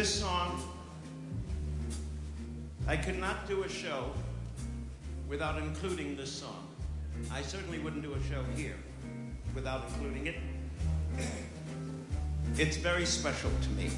This song, I could not do a show without including this song. I certainly wouldn't do a show here without including it. It's very special to me.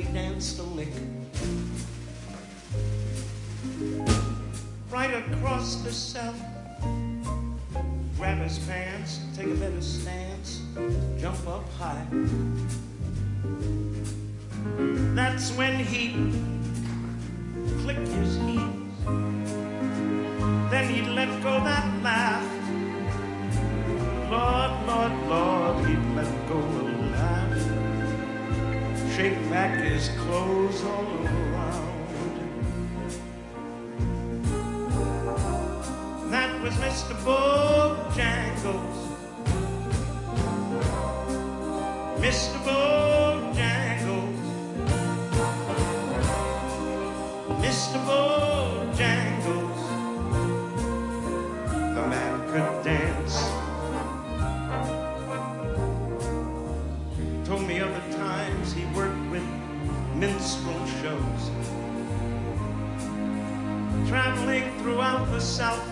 He danced lick. Right across the cell. Grab his pants, take a better stance, jump up high. That's when he his clothes all around. That was Mr. Bojangles. The South.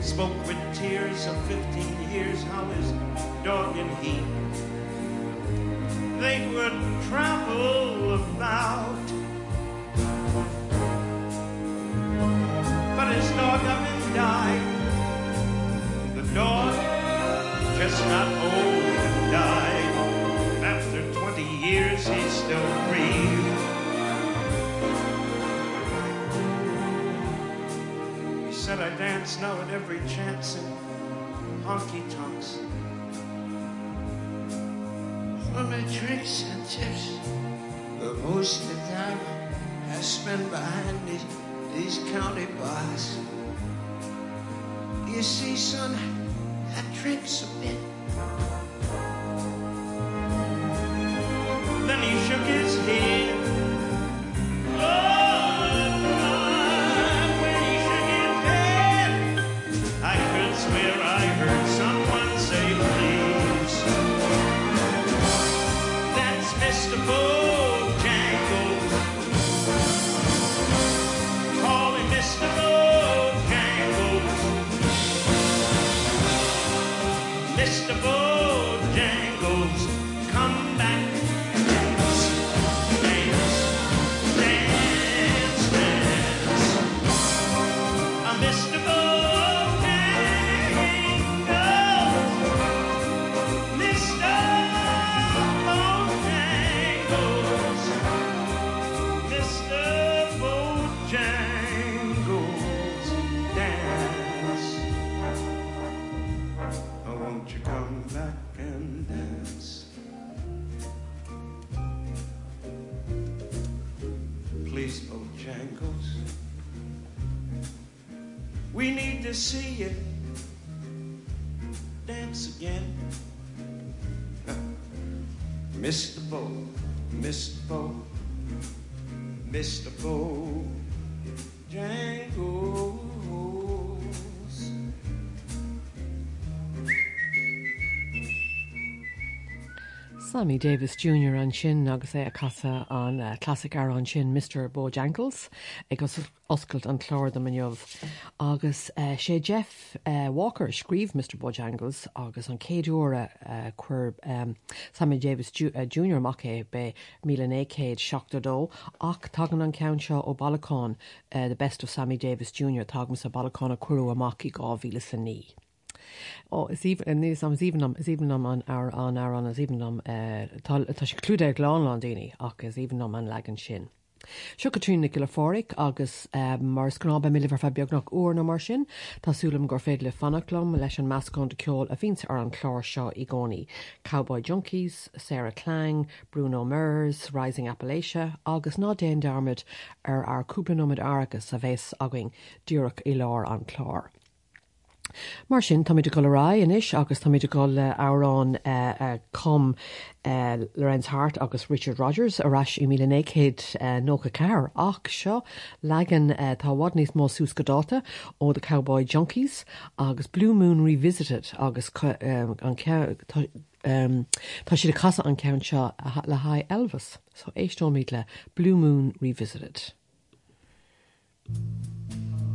Spoke with tears of 15 years how his dog and he they would travel about. Said, I dance now at every chance in honky tonks. For my drinks and tips, but most of the time I spend behind these, these county bars. You see, son, I drinks a bit. Then he shook his head. Sammy Davis Jr. an sin agus é a casa an uh, classic ar an sin Mr. Bojangles agus oscailt an chlár do maniuh agus uh, sé Jeff uh, Walker scríb Mr. Bojangles agus an céadúra uh, chuir um, Sammy Davis uh, Jr. mac é be mícéad seachtadó ach tagan an count seo ó Balán uh, the best of Sammy Davis Jr. tagm sa Balán a cuaú amach i gáhíle san ní. Níos am íhanam an ar an ar an is íhanam tá sé clúdé gláán daoine ach is íhanam an legan sin. Seo go trína go fóric agus um, mar snábe mí fe beagnach uair na mar sin, Tásúlam gur féad le fannachlumm leis an meascán de ceol a víns ar an chlár seo i gcónaí. Cowboy Junkies, Sarah Klang, Bruno Mers, Rising Appalachia, agus ná déon darmid ar ar cúpanóid agus a bheits aing dúach i lár an chlár. Mar sin táid go lerá inis agus táid go le árán uh, uh, com uh, Lorenz Hart agus Richard Rodgers aráis i míchéad nócha ceir ach seo. Legan táhhad níos mó sús godáta ó de Cowboy Junkies. Agus Blue Moon Revisited agus um, an um, Tá si de casa an cean seo le ha Elvis, so éistó míid le Blue Moon Revisited. say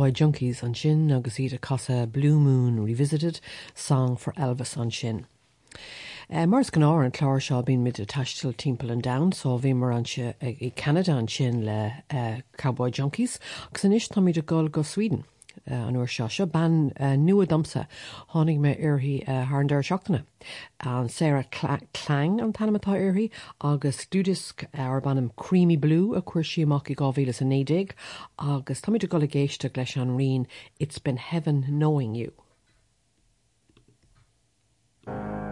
Cowboy Junkies an sin agus iad a casa Blue Moon Revisited Song for Elvis an sin. Uh, mars gan á an chláir seo bín mid a taistil timppel an down, so bhí mar anse i Canada an sin le uh, Cowboy Junkies, agus san is tá míid a gáil go Sweden. Uh, an uair seo ban uh, nua domsa tháinig me orthaí uh, Hardeir seachtainna. An Sarah Klang an tanimetá orthaí agus dúdisc ar bannam creamy blue a chuir si amach i gáhílas a nédig agus táid go géiste leis an rion It's been heaven knowing you. If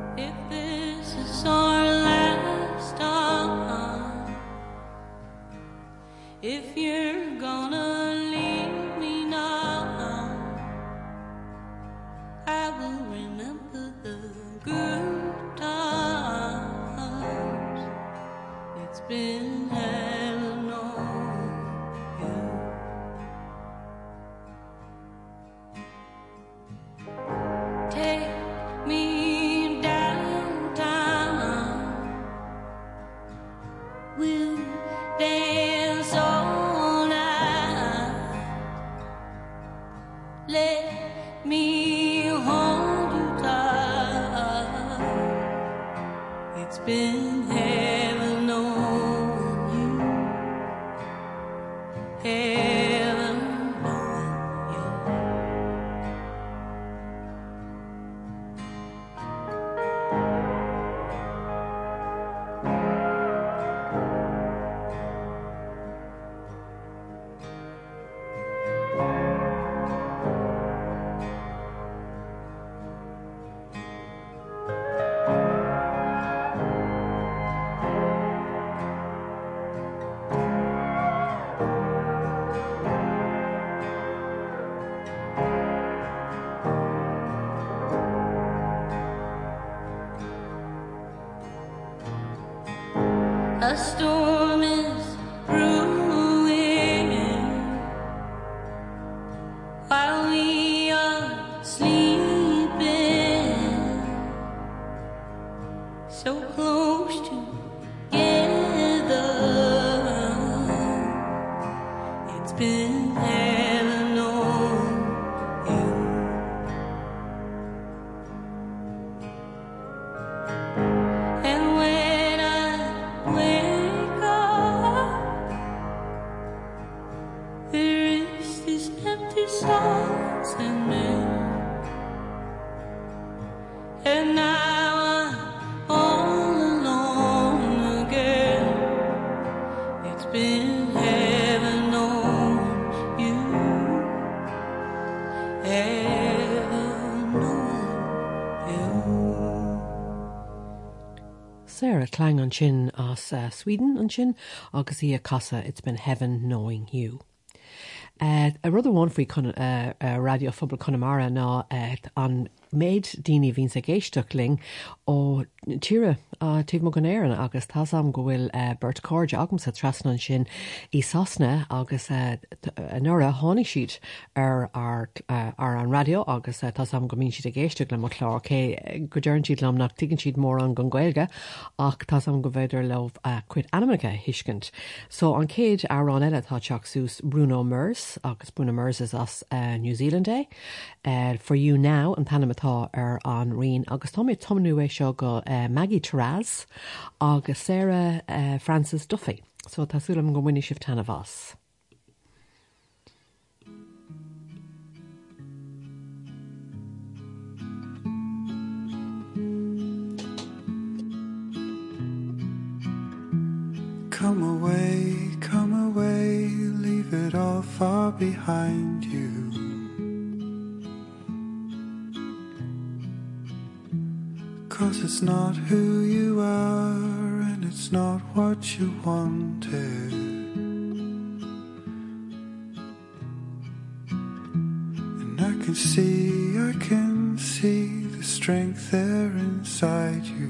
an sin as uh, Sweden an sin agus í a casa It's been heaven knowing you. Uh, a rud bháin faoi radiofobal Connemara ná uh, an méid daoine hín sa géisteachling ó tíre a tíh mo gan éan agus tá am go bhfuil uh, Bert Cord agam sa trasna sin í sasna agus uh, nura tháinig siad ar ar, an radio agus uh, tá am go mín siad a géisteach le mar chlá cé go siad lam nach tugann siad mór an gan ghilge ach tá am go bhéidir leh chuid animacha hiiscint. So an céad árán eile tá teach sús Bruno Mers agus Bruno Mers is as New Zealand Day uh, for you now an tanimetá ar an rion agus méid tomnú é seo go uh, Maggie Taraz agus Sarah uh, Francis Duffy. So tásúlam go bhaine sih tanna bhas. Come away, come away, leave it all far behind you. Cause it's not who you are, and it's not what you wanted. And I can see, I can see the strength there inside you.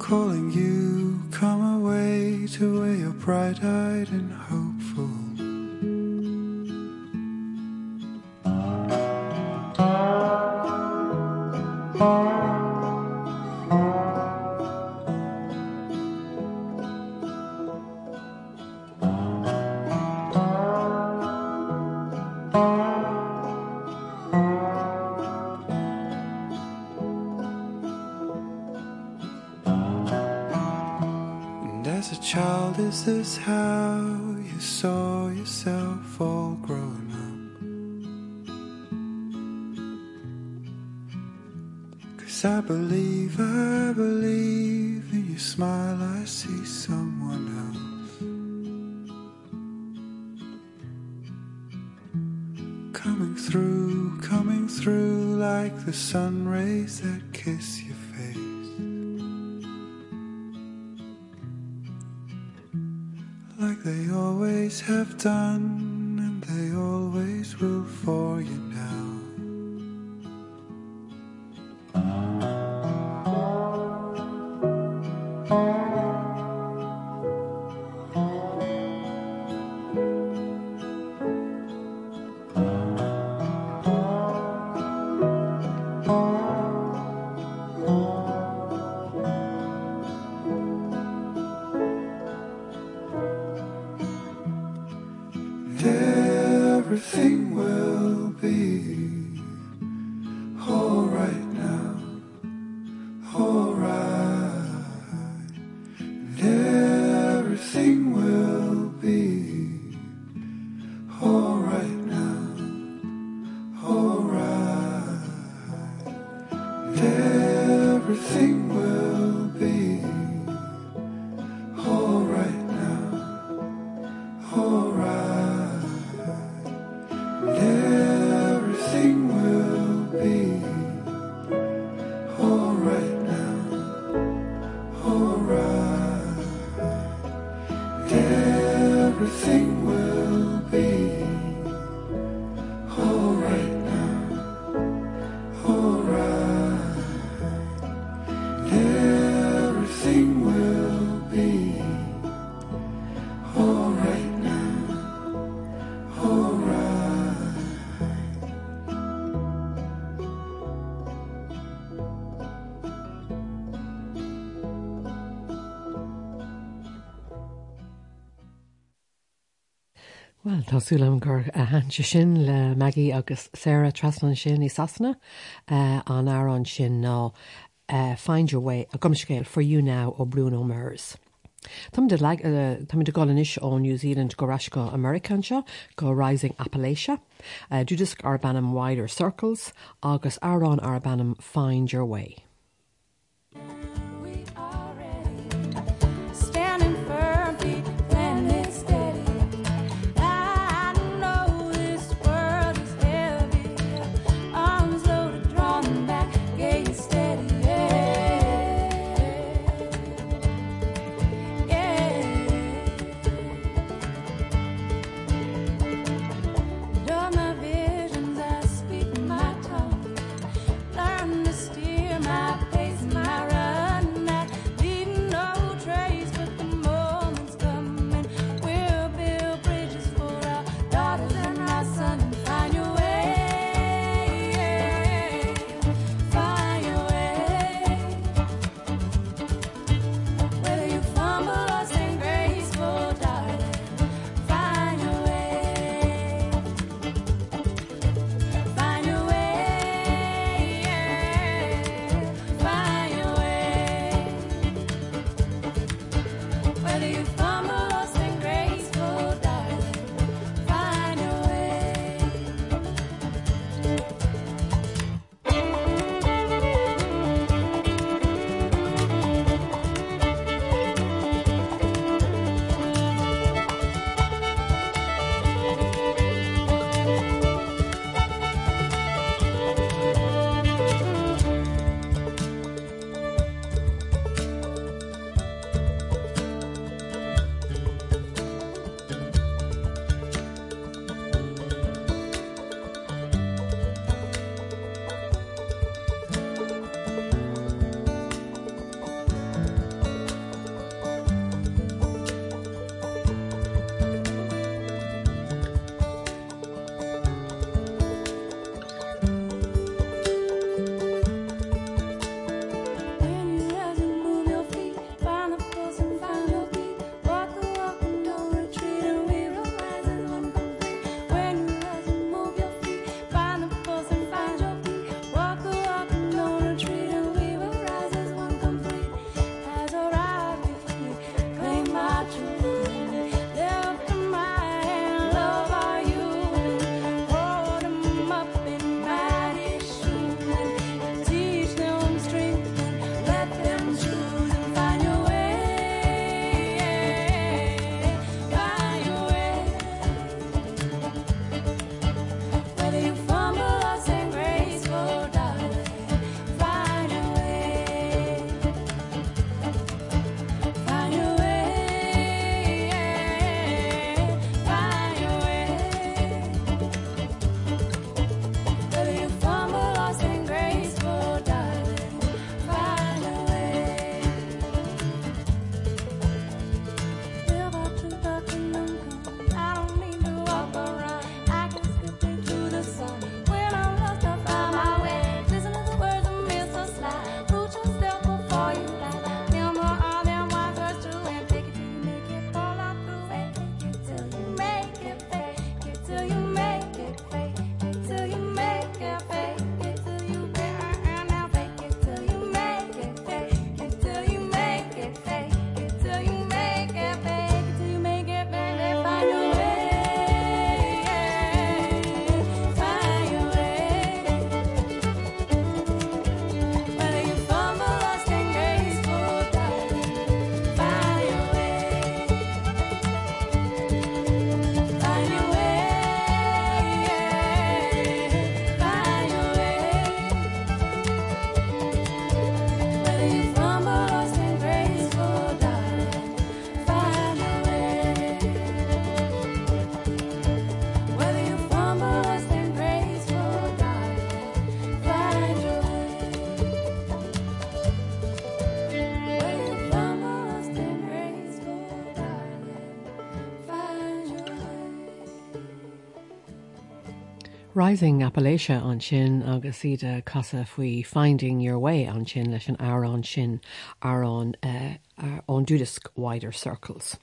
calling you come away to where you're bright-eyed and hopeful for you. Tásúlam gur a hanse sin le meí agus Sarah Traslan sin í sana eh, an árán sin ná eh, Find your way a gomscéil for you now ó Bruno Mers. Tá de eh, gois ó New Zealand go goráisco Americanse go Rising Appalachia, uh, dúdas Wider Circles agus árán ar Find your way. Rising Appalachia an sin agus iad casa faoi finding your way an sin leis an árán sin ar an dúdisc wider circles.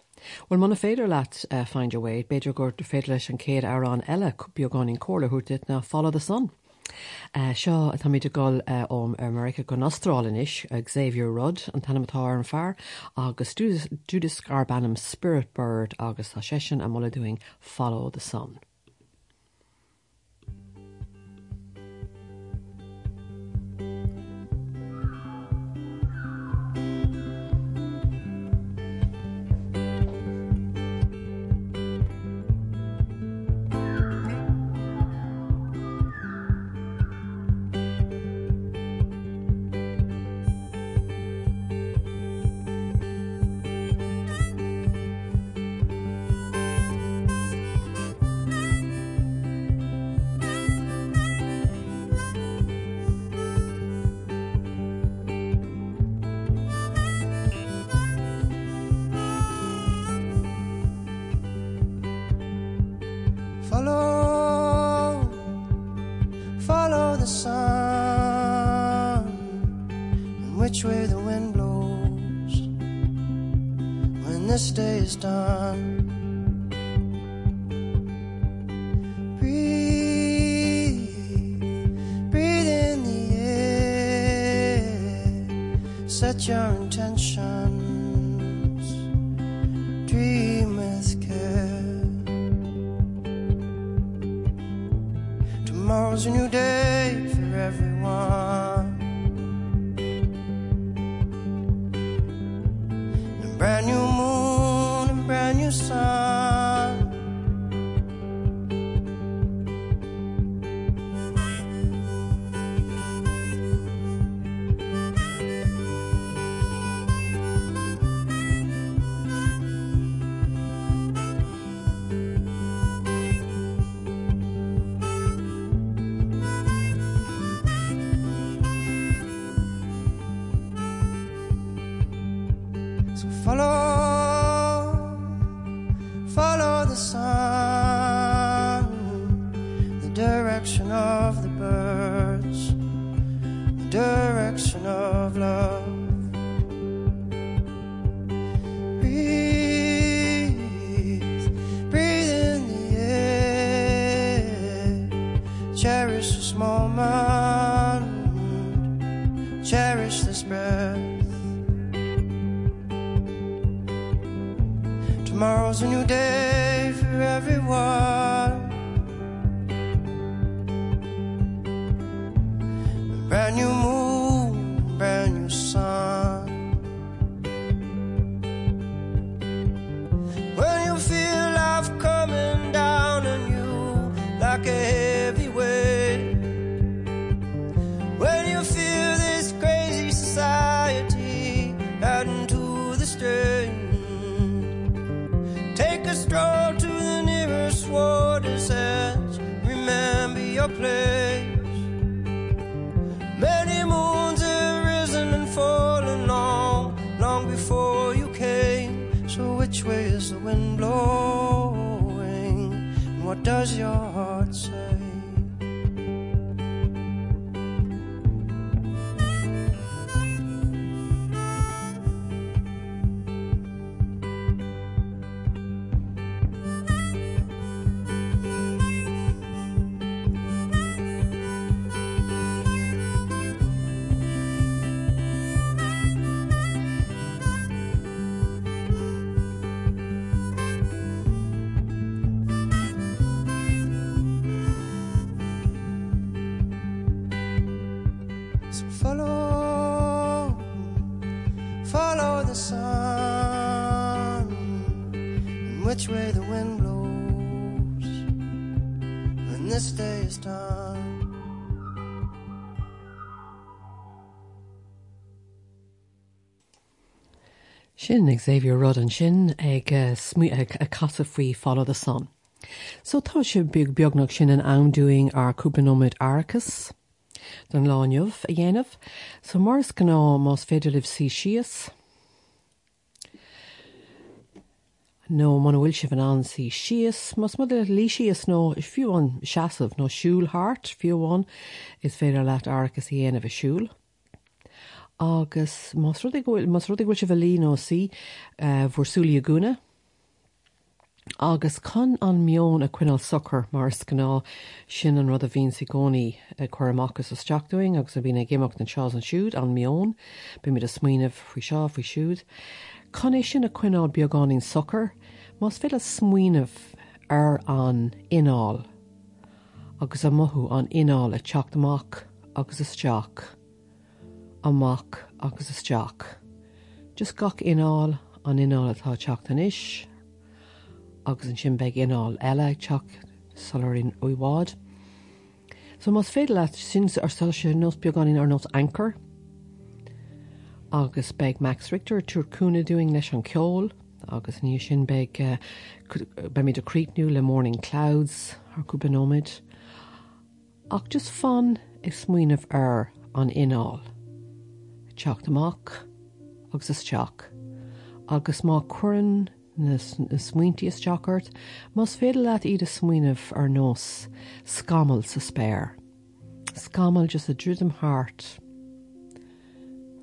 Well manna féidir leat uh, find your way, beidir gur féidir leis an céad árán eile beagán cóla chuútit na follow the sun. Uh, seo tá míidir goil uh, om America go Austrrálinis ag Xavier Rudd an tanimetá an fear agus dúdis garbannam Spirit Bird agus tá sesin a molla doing follow the sun. Which Sin Xavier Rudd an sin ag uh, ag a casa faoi follow the sun. So tá se bug beagnach sin an anúing ar cúpanóid arcas don láineh a dhéanamh, so mars gná más féidirlih sí sios, nó man bhfuil si an ansí sios mas mu lí sios nó is fiúháin seaamh nó siúlthart fiúháin is féidir leat í dhéanamh siúl. Agus mas rud mas rud bhfuil se bh lí nó sí bhórsúlí a gúna. Agus chun an mion a cuiinál sochar mar gná sin an rud a bhín sa gcóí chuachchas a straachúing agus a bhína ggéach an seás an siúd an mion, be mid a smuoineh fao seo fao siúd. Con é sin a cuiináil beagáín sochar, Más fé a smuoineh ar an ináil, agus a mothú an ináil a teachtamach agus isteach, amach agus isteach. Just gach ináil an ináil atá teachtain isis, agus an sin beag ináil eile teach salarín uhád. So más féidir le sin ar sal se nó beagáín ar nó anchor, agus beag Max Richter túrcúna doing leis an ceol, agus ní sin be uh, be mí aríicnú le morning clouds ar cúbanóid. Ach just fan is smuoineh ar an ináil. Teach amach agus is teach. agus má chuann na smuointí is teachart, Mas féidir leat iad a smuoineh ar nós scamal sa spéir. Scamal just a drúdam hart.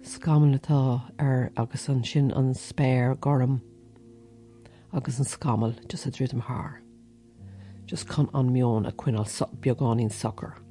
Scamal atá ar agus an sin an spéir gom. agus an scamal just a drid am haar. Just chun an mion a cuiinál beagáín soccer.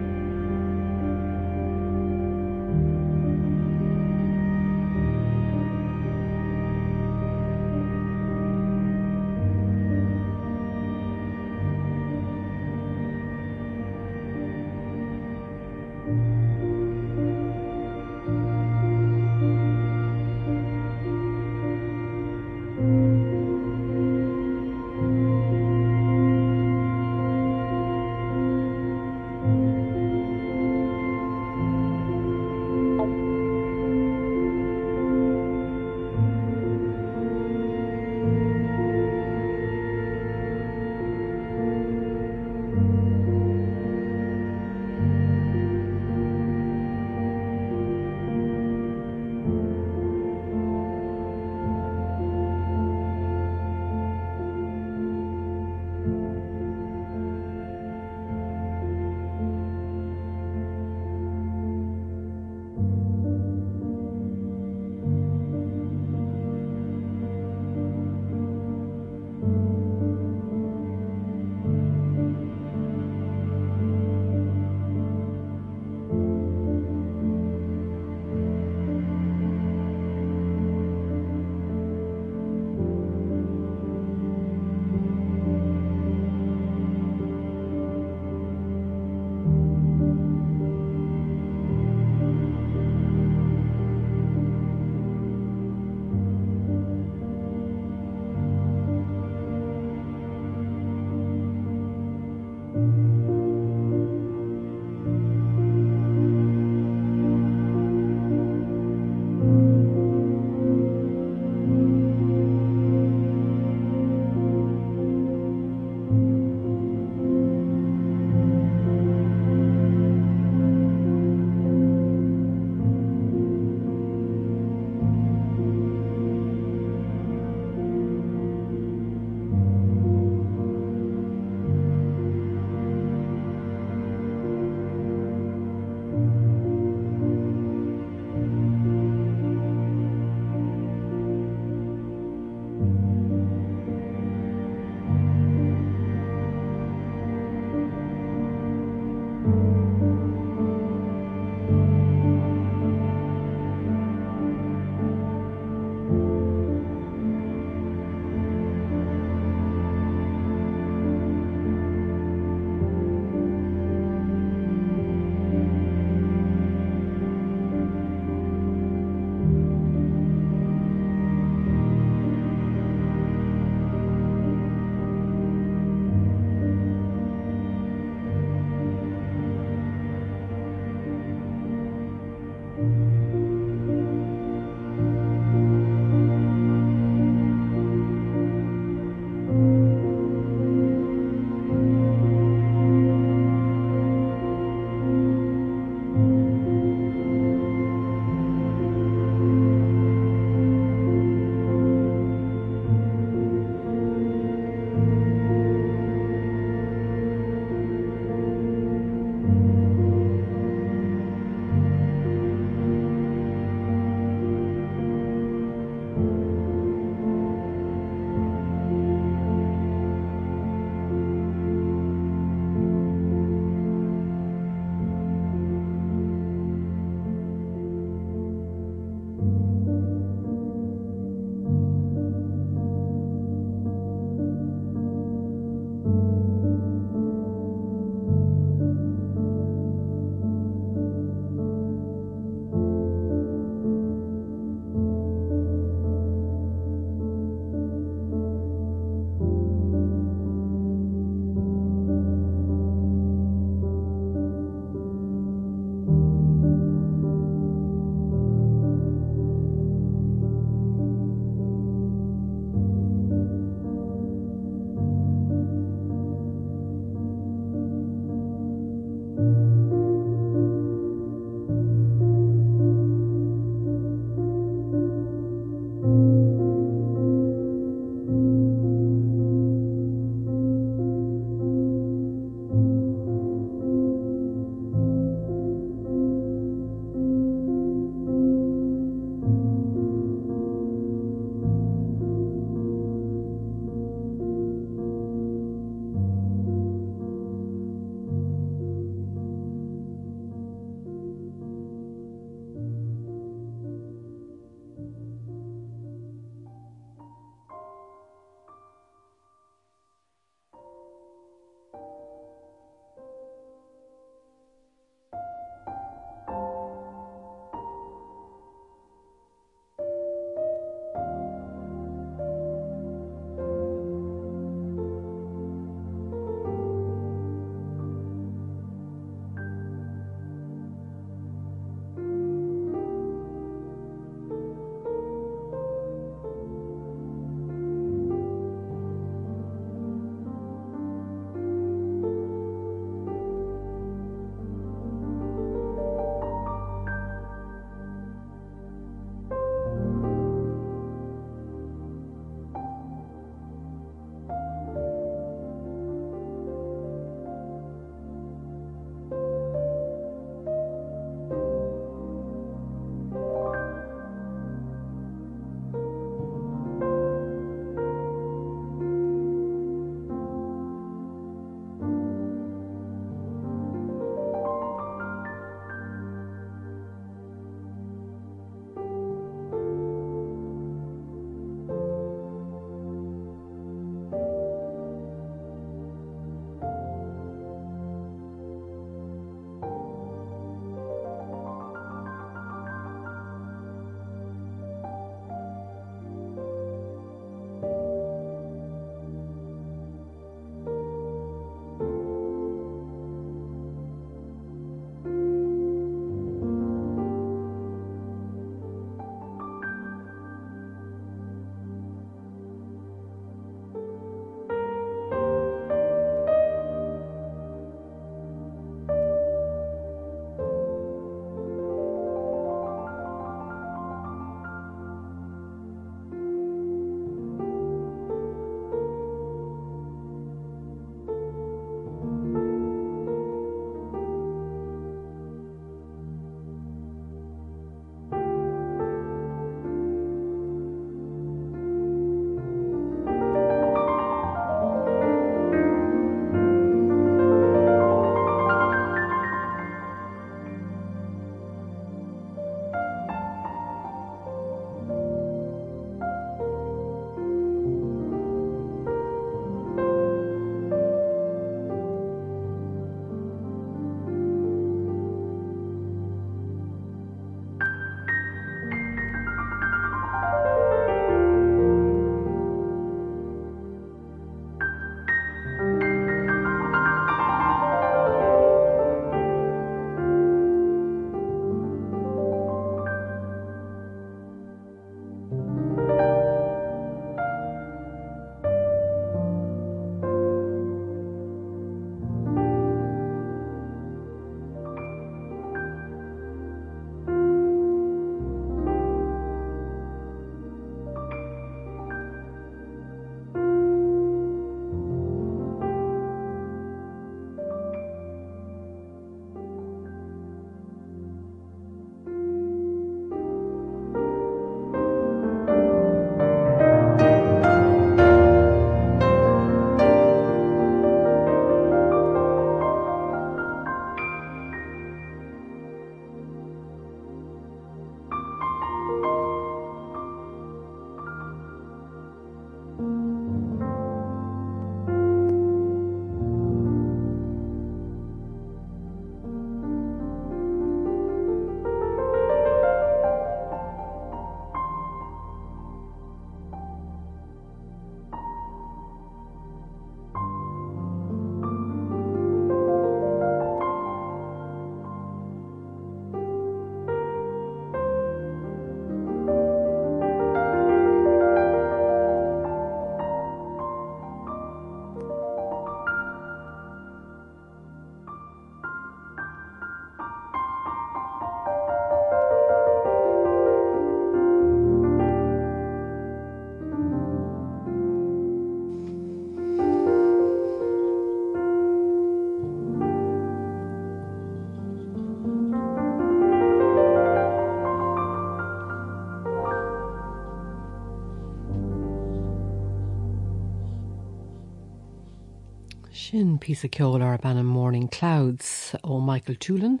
Sin pí a ceol ar banna Morning Clouds ó Michael Tulin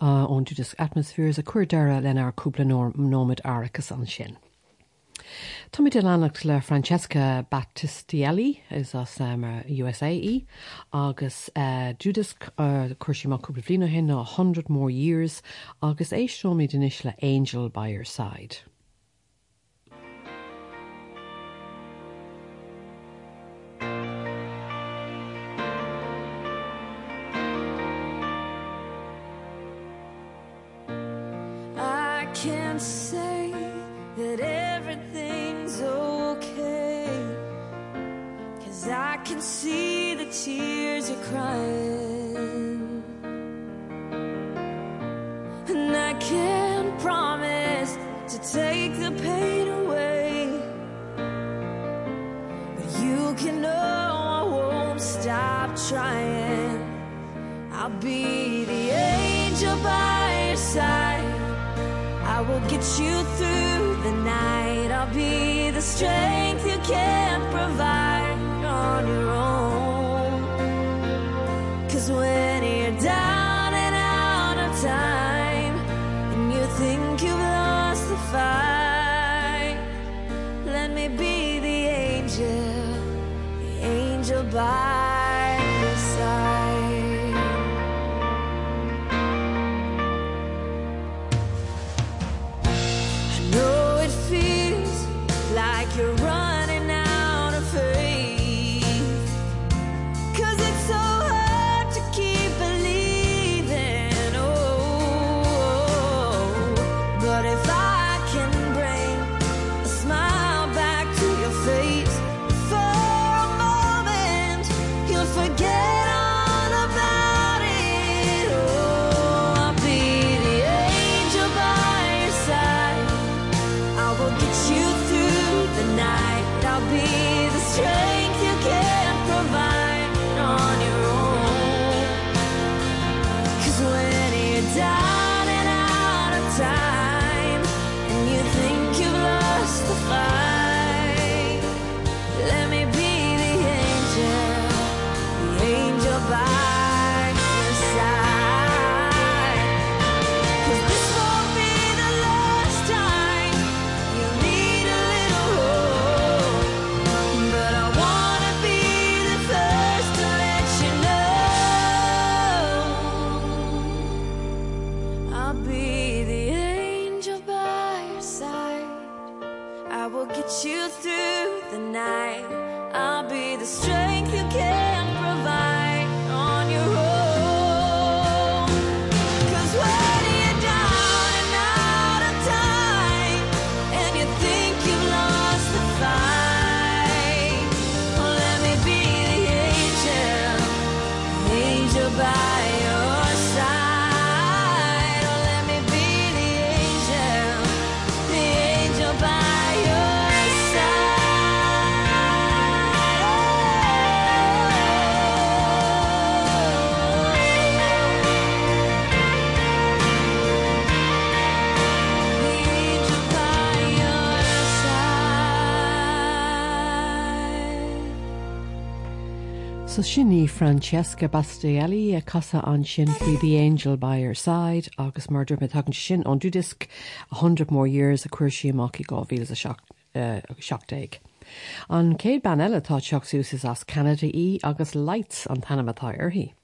uh, ón dúdas atmosférs a cuairdeire lenar cúpla nóid áchas an sin. Tommy de lenacht le Francesca Battistelli is as um, USAE agus uh, Judas uh, bblino hin ná 100 more years agus é seomí denis le Angel by your side. Will get you through the night. I'll be the strength you can't provide on your own. Cause when you're down and out of time, and you think you've lost the fight, let me be the angel, the angel by So sinní Francesca Battistelli a casa an sin the angel by her side agus murder me tagan sin an dúdisc a 100 more years a cuair si amach i gáhí a seachtaig. An céad ban eile tá seachsús is as Canada í agus lights an tanamatá arhí.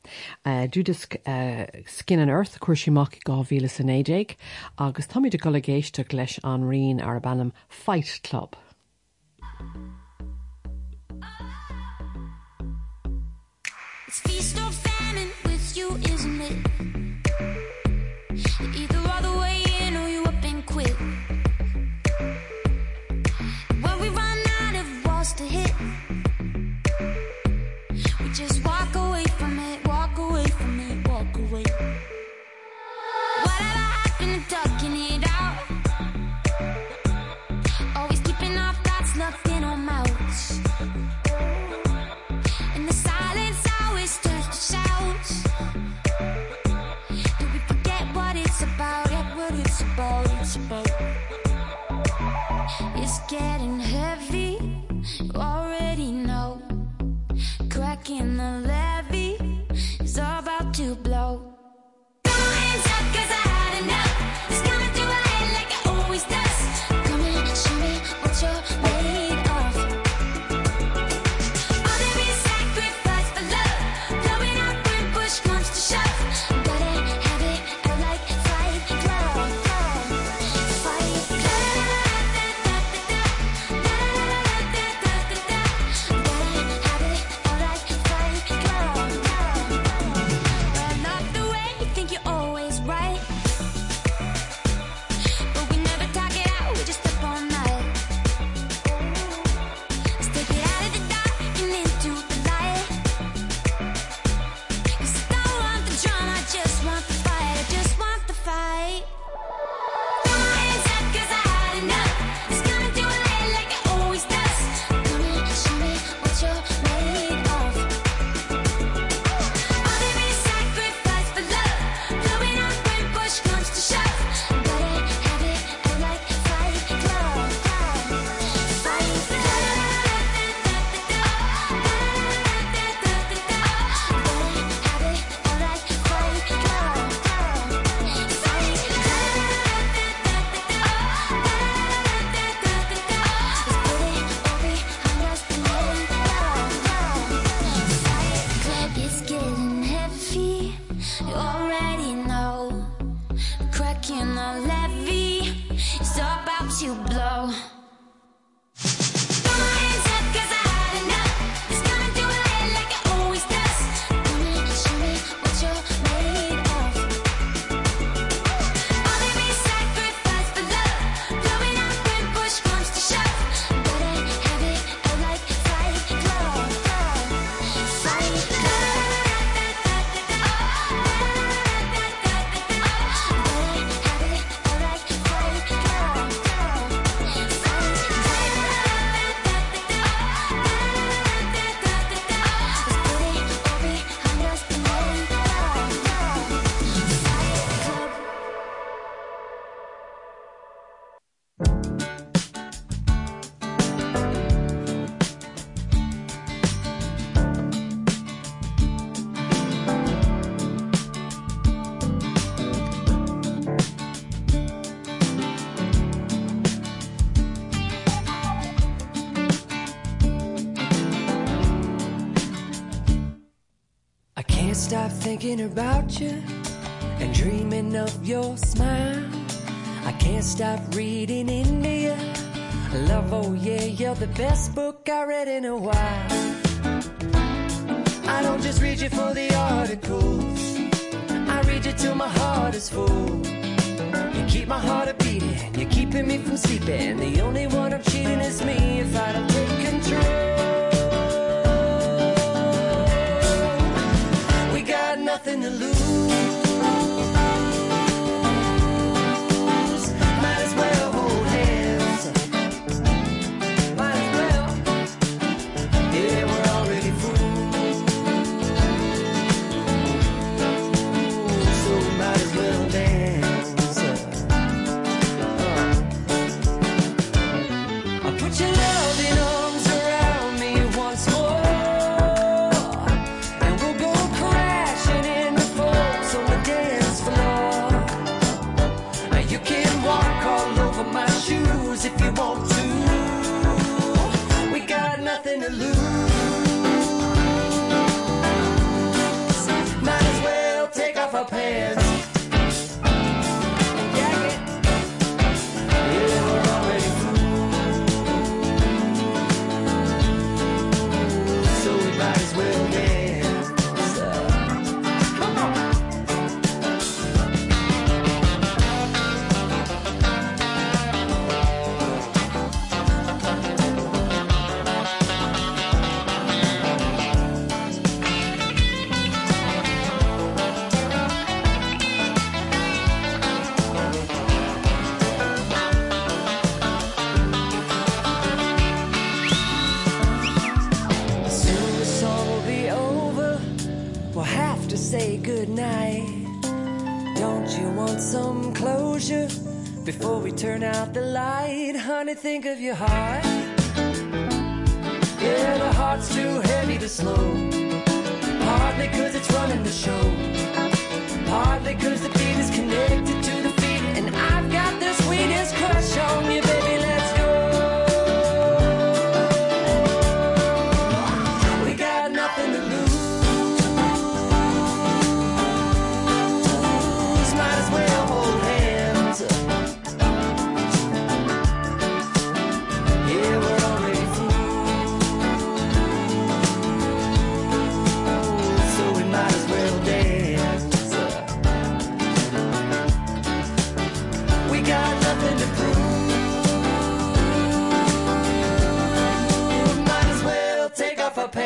Uh, dúdisc uh, skin an earth cuair siach i gáhíle san éideig agus táid de golagéiste leis an rion ar a bannam Fight Club. It's feast thinking about you and dreaming of your smile. I can't stop reading India. Love, oh yeah, you're the best book I read in a while. I don't just read you for the articles, I read you till my heart is full. You keep my heart a beating, you're keeping me from sleeping. The only one I'm cheating is me if I don't take control. Well dance. Uh-huh. I'll put your loving arms think of your heart.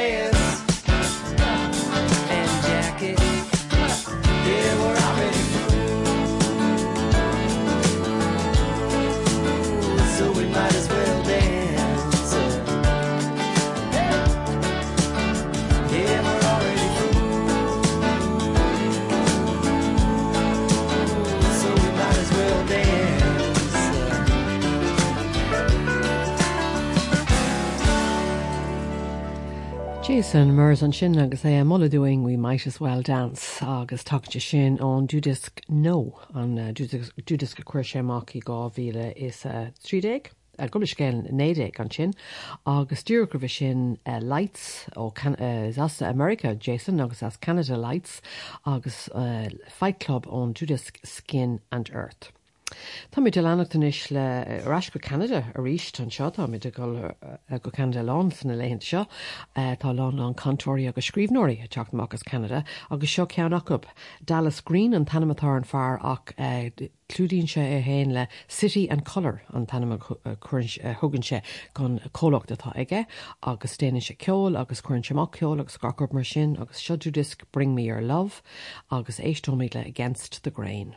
Off Jason Mraz an sin agus é doing we might as well dance agus tuchte sin ón dúdisc nó an dúdisc a chuir séach í gá bhíle is uh, trídéig. Uh, go céin nédéag an sin agus dúgur bh sin uh, Lights ó uh, America Jason agus as Canada Lights agus uh, Fight Club ón Dúdisc Skin and Earth. Tá mé de lenachtanis le ras go Canada a ríist an seo tá mé go go Canada lán san na léhann seo eh, tá lán an cantóirí agus scríbnóirí a teachtamach as Canada agus seo ceannach up Dallas Green an tanimetá an fear ach eh, d- clúdíonn se a héin le City and Color an tanime thugann se gon cólacht atá aige agus déanaan se ceol agus chuann seach ceol agus gacur mar sin agus seú disc Bring Me Your Love agus éistóméid le Against the Grain.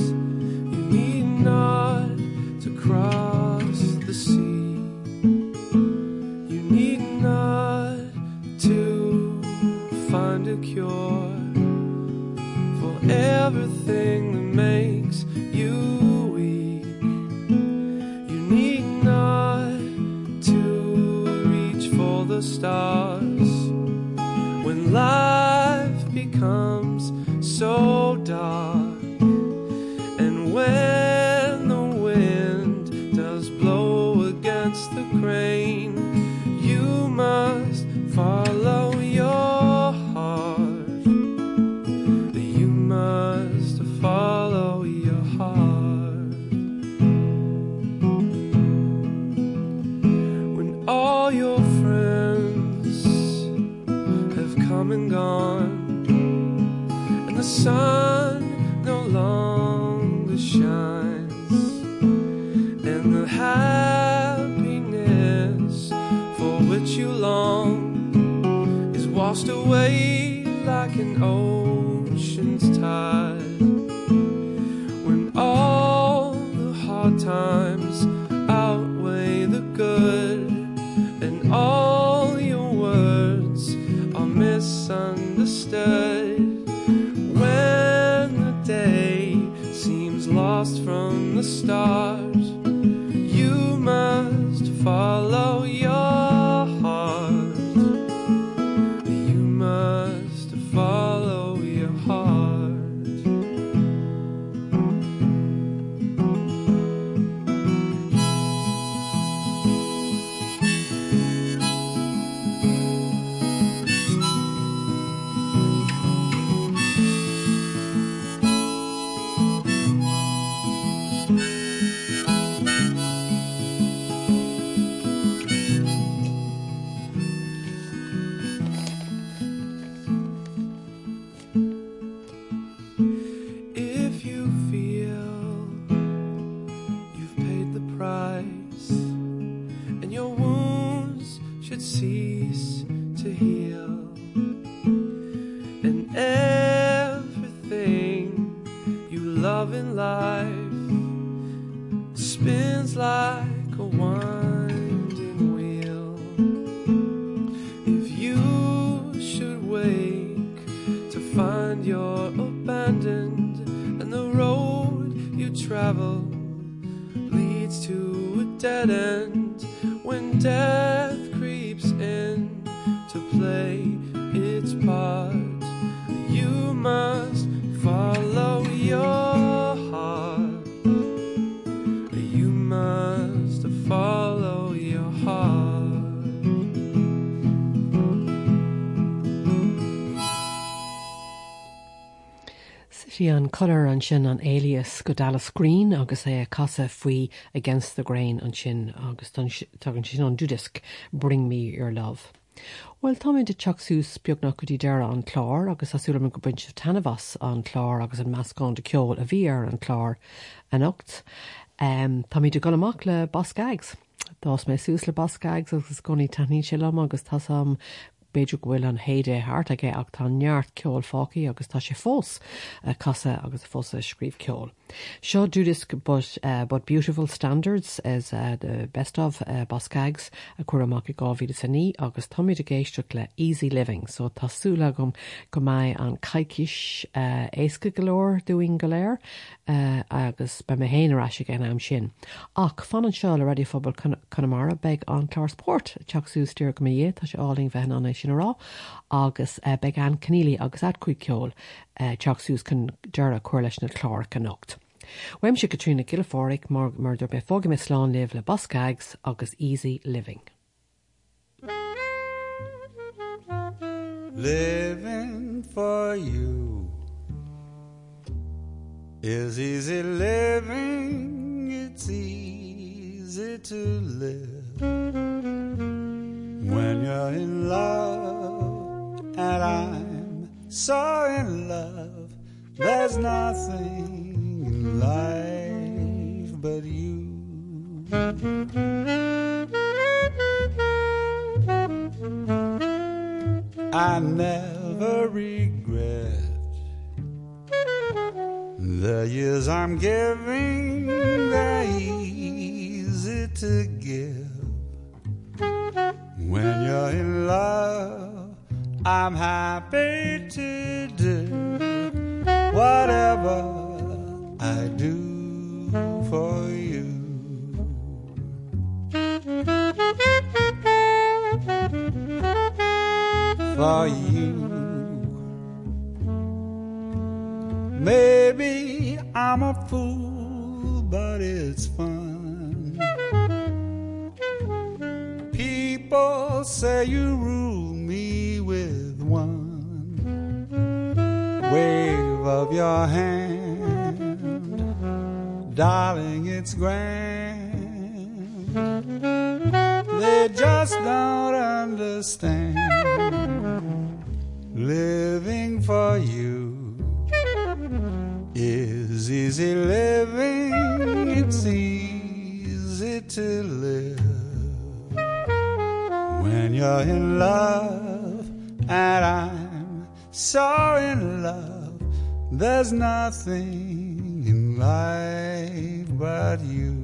City an sin an alias go Dallas Green agus é casa faoi against the grain an sin agus tugann sin an dúdisc bring me your love. Well táid de teachsús beagnach go dtí deire an chlár agus asúla go buint tanhas an chlár agus an meascán de ceol a bhí ar an chlár an ocht. Um, tá míidir go amach le Boz Scaggs. Dás mé sús le Boz Scaggs agus goní taní sé lem agus tá am beidir gohfuil an héide hart aige ach tá neart ceol fácií agus tá sé fós uh, casa agus fósa scríb ceol. Seo dúdisc but, uh, but Beautiful Standards is uh, the best of uh, Bascags a chuir amach i gáhí san ní agus toid a géisteach le Easy Living, so tásúla gom go maiid an caiiciis uh, éca golóir dúing goléir uh, agus be me héanará se gan am sin. Ach fan an seo le radiofobal Connemara beag an Clarsport teachsústíir go mé tá se áling bheith an sin rá agus uh, be an canílí agus ad chuig ceol uh, teachsús chun dearra chuir leis na chlár can nocht. Weim se Katrina Gilforic mar murder be fóga me sláán liv le Boz Scaggs agus easy living. Living for you is easy living, it's easy to live when you're in love, and I'm so in love. There's nothing in life but you. I never regret the years I'm giving. They're easy to give when you're in love. I'm happy to do whatever I do for you. For you. Maybe I'm a fool, but it's fun. People say you rule me with one wave of your hand, darling, it's grand. They just don't understand living for you is easy living. It's easy to live you're in love, and I'm so in love. There's nothing in life but you.